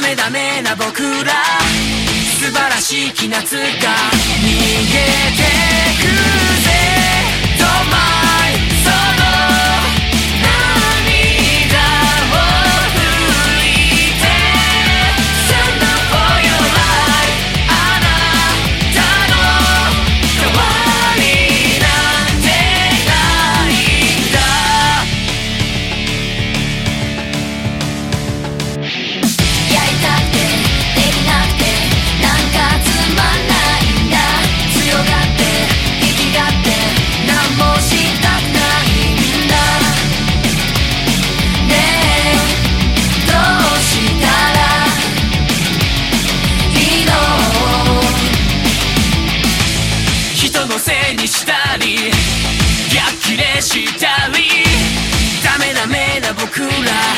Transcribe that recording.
ダメダメな僕ら。素晴らしい気なつか。逃げてく。せにしたり逆切れしたりダメダメな僕ら。